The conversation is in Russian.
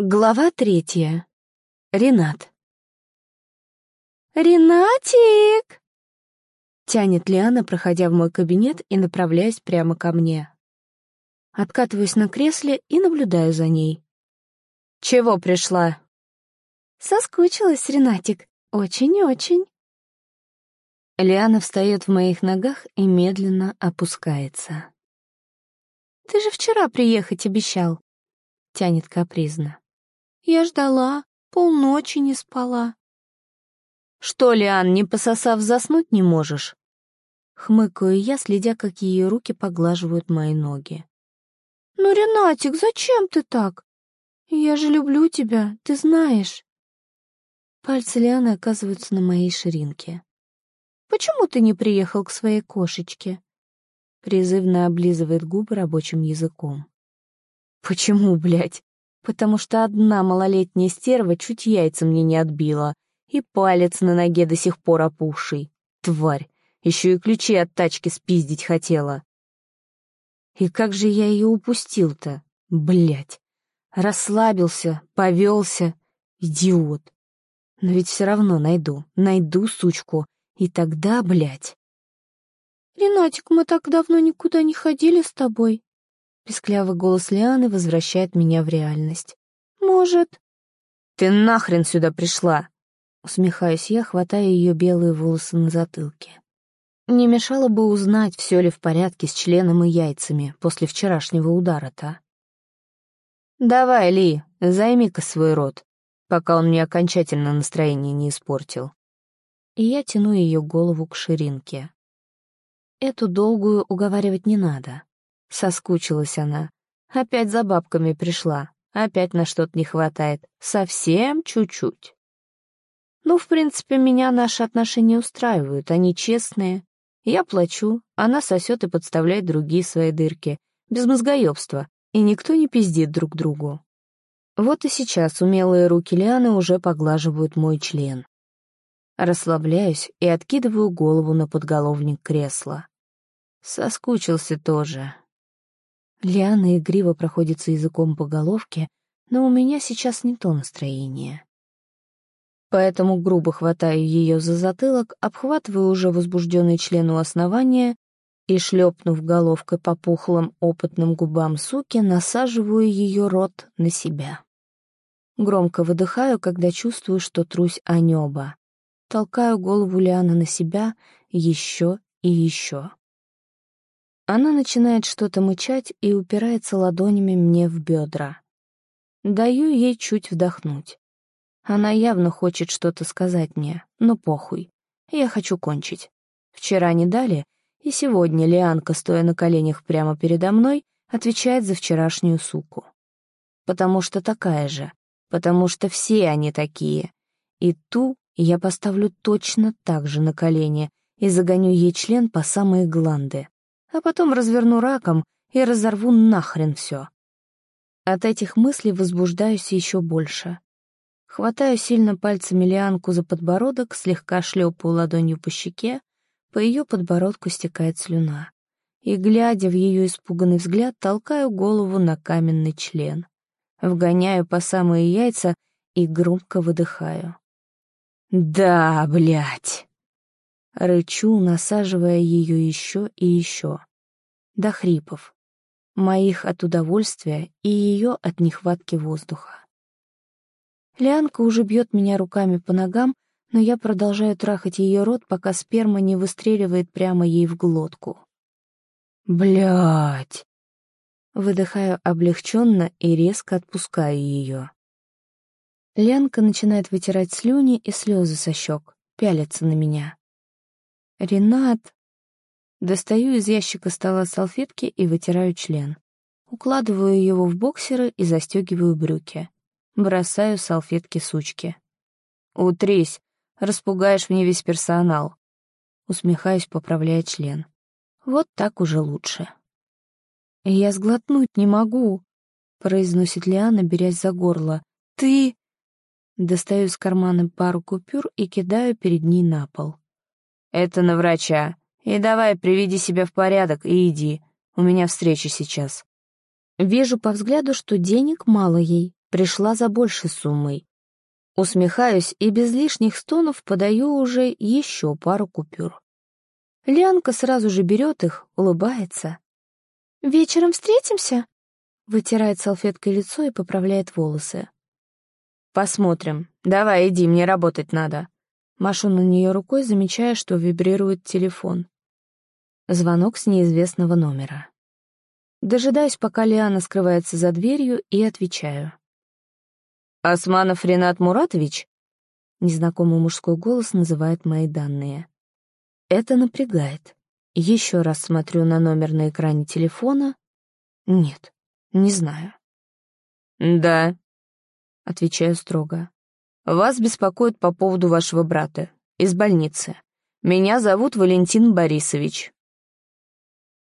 Глава третья. Ренат. «Ренатик!» Тянет Лиана, проходя в мой кабинет и направляясь прямо ко мне. Откатываюсь на кресле и наблюдаю за ней. «Чего пришла?» «Соскучилась, Ренатик. Очень-очень». Лиана встает в моих ногах и медленно опускается. «Ты же вчера приехать обещал», — тянет капризно. Я ждала, полночи не спала. «Что, Лиан, не пососав, заснуть не можешь?» Хмыкаю я, следя, как ее руки поглаживают мои ноги. «Ну, Ренатик, зачем ты так? Я же люблю тебя, ты знаешь». Пальцы Лианы оказываются на моей ширинке. «Почему ты не приехал к своей кошечке?» Призывно облизывает губы рабочим языком. «Почему, блядь? Потому что одна малолетняя стерва чуть яйца мне не отбила, и палец на ноге до сих пор опухший. Тварь, еще и ключи от тачки спиздить хотела. И как же я ее упустил-то? Блять. Расслабился, повелся. Идиот. Но ведь все равно найду, найду сучку, и тогда, блядь. «Ренатик, мы так давно никуда не ходили с тобой», Песклявый голос Лианы возвращает меня в реальность. «Может...» «Ты нахрен сюда пришла?» Усмехаюсь я, хватая ее белые волосы на затылке. Не мешало бы узнать, все ли в порядке с членом и яйцами после вчерашнего удара-то. «Давай, Ли, займи-ка свой рот, пока он мне окончательно настроение не испортил». И я тяну ее голову к ширинке. Эту долгую уговаривать не надо. Соскучилась она. Опять за бабками пришла. Опять на что-то не хватает. Совсем чуть-чуть. Ну, в принципе, меня наши отношения устраивают. Они честные. Я плачу, она сосет и подставляет другие свои дырки. Без мозгоебства. И никто не пиздит друг другу. Вот и сейчас умелые руки Лианы уже поглаживают мой член. Расслабляюсь и откидываю голову на подголовник кресла. Соскучился тоже. Лиана игриво проходится языком по головке, но у меня сейчас не то настроение. Поэтому грубо хватаю ее за затылок, обхватываю уже возбужденный член у основания и, шлепнув головкой по пухлым опытным губам суки, насаживаю ее рот на себя. Громко выдыхаю, когда чувствую, что трусь о небо. Толкаю голову Лианы на себя еще и еще. Она начинает что-то мычать и упирается ладонями мне в бедра. Даю ей чуть вдохнуть. Она явно хочет что-то сказать мне, но похуй. Я хочу кончить. Вчера не дали, и сегодня Лианка, стоя на коленях прямо передо мной, отвечает за вчерашнюю суку. Потому что такая же, потому что все они такие. И ту я поставлю точно так же на колени и загоню ей член по самые гланды а потом разверну раком и разорву нахрен все. От этих мыслей возбуждаюсь еще больше. Хватаю сильно пальцами Лианку за подбородок, слегка шлепаю ладонью по щеке, по ее подбородку стекает слюна. И, глядя в ее испуганный взгляд, толкаю голову на каменный член. Вгоняю по самые яйца и громко выдыхаю. «Да, блядь!» Рычу, насаживая ее еще и еще. До хрипов. Моих от удовольствия и ее от нехватки воздуха. Лианка уже бьет меня руками по ногам, но я продолжаю трахать ее рот, пока сперма не выстреливает прямо ей в глотку. Блять! Выдыхаю облегченно и резко отпускаю ее. Ленка начинает вытирать слюни и слезы со щек, пялится на меня. «Ренат!» Достаю из ящика стола салфетки и вытираю член. Укладываю его в боксеры и застегиваю брюки. Бросаю салфетки сучки. «Утрись, распугаешь мне весь персонал». Усмехаюсь, поправляя член. Вот так уже лучше. «Я сглотнуть не могу», — произносит Лиана, берясь за горло. «Ты...» Достаю из кармана пару купюр и кидаю перед ней на пол. «Это на врача. И давай, приведи себя в порядок и иди. У меня встреча сейчас». Вижу по взгляду, что денег мало ей, пришла за большей суммой. Усмехаюсь и без лишних стонов подаю уже еще пару купюр. Лианка сразу же берет их, улыбается. «Вечером встретимся?» Вытирает салфеткой лицо и поправляет волосы. «Посмотрим. Давай, иди, мне работать надо». Машу на нее рукой, замечая, что вибрирует телефон. Звонок с неизвестного номера. Дожидаюсь, пока Лиана скрывается за дверью, и отвечаю. «Османов Ренат Муратович?» Незнакомый мужской голос называет мои данные. Это напрягает. Еще раз смотрю на номер на экране телефона. Нет, не знаю. «Да», — отвечаю строго. «Вас беспокоит по поводу вашего брата. Из больницы. Меня зовут Валентин Борисович.